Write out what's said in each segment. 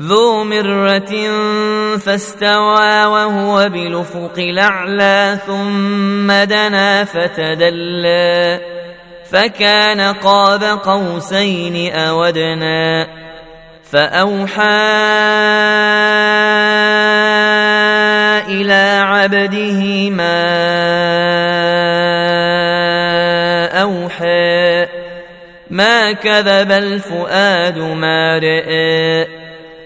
ذو مرة فاستوى وهو بالافق الأعلى ثم دنا فتدلى فكان قاب قوسين أودنا فأوحى إلى عبده ما أوحى ما كذب الفؤاد ما رئ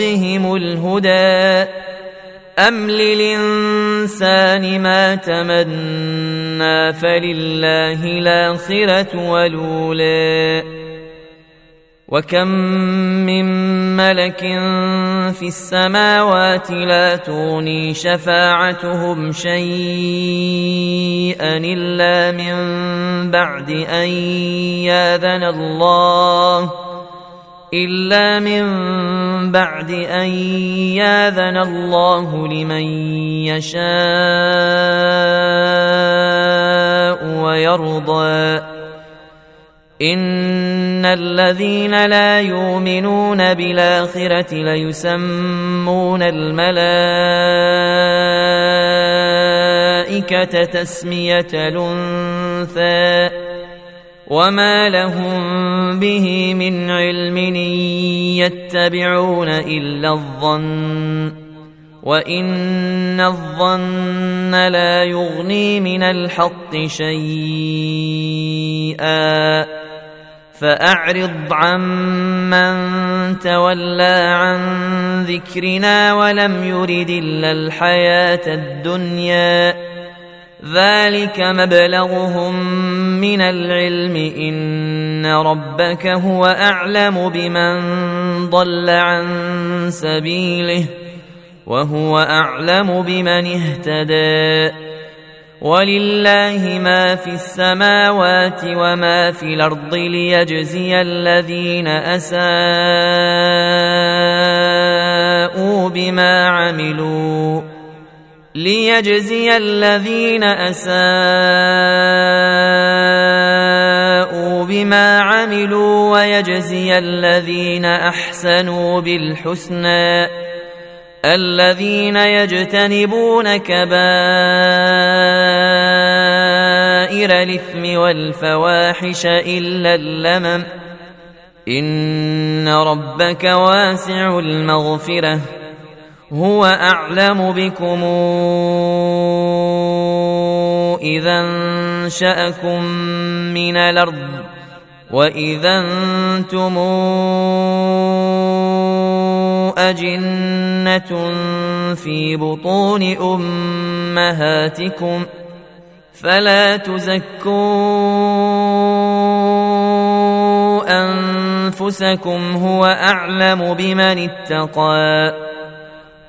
ربهم الهدى. أم للإنسان ما تمنى فلله الآخرة ولولاً وكم من ملك في السماوات لا تغني شفاعتهم شيئا إلا من بعد أن ياذن الله. إلا من بعد أن ياذن الله لمن يشاء ويرضى. إن الذين لا يؤمنون بالآخرة ليسمون الملائكة تسمية الأنثى. وما لهم به من علم يتبعون الا الظن وان الظن لا يغني من الحق شيئا فأعرض عمن تولى عن ذكرنا ولم يرد إلا الحياة الدنيا ذلك مبلغهم من العلم إن ربك هو أعلم بمن ضل عن سبيله وهو أعلم بمن اهتدي ولله ما في السماوات وما في الأرض ليجزي الذين اساءوا بما عملوا ليجزي الذين اساءوا بما عملوا ويجزي الذين احسنوا بالحسنى الذين يجتنبون كبائر الاثم والفواحش الا اللمم ان ربك واسع المغفره هو أعلم بكم إذا انشأكم من الأرض وإذا أنتم أجنة في بطون أمهاتكم فلا تزكوا أنفسكم هو أعلم بمن اتقى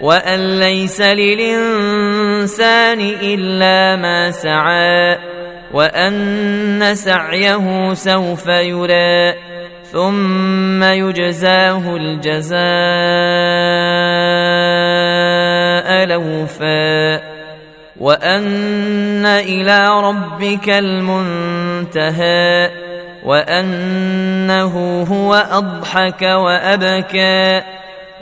وأن ليس للإنسان إلا ما سعى وأن سعيه سوف يرى ثم يجزاه الجزاء لوفا وأن إلى ربك المنتهى وأنه هو أضحك وأبكى.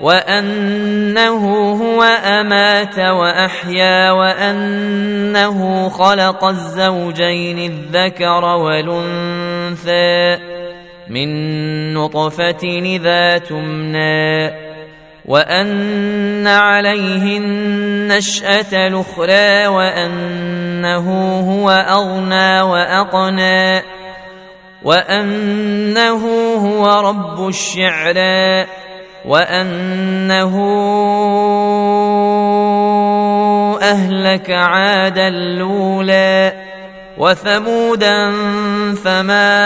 وأنه هو أمات وأحيا وأنه خلق الزوجين الذكر والأنثى من نطفة إذا تمنى وأن عليه النشأة الأخرى وأنه هو أغنى وأقنى وأنه هو رب الشعرى وانه اهلك عادا الاولى وثمودا فما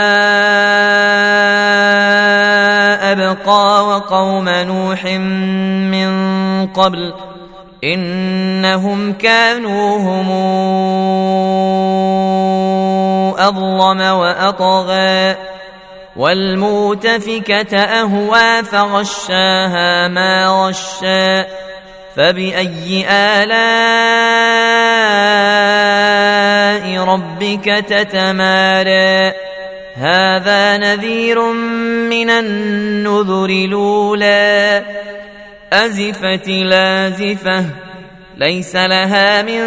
ابقى وقوم نوح من قبل انهم كانوا هم اظلم واطغى والمؤتفكة أهوى فغشاها ما غشا فبأي آلاء ربك تتمارى؟ هذا نذير من النذر الأولى. أزفت لازفة ليس لها من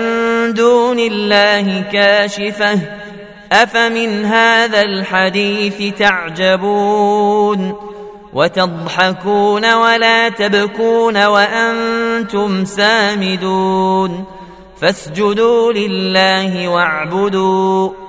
دون الله كاشفة. افمن هذا الحديث تعجبون وتضحكون ولا تبكون وأنتم سامدون فاسجدوا لله واعبدوا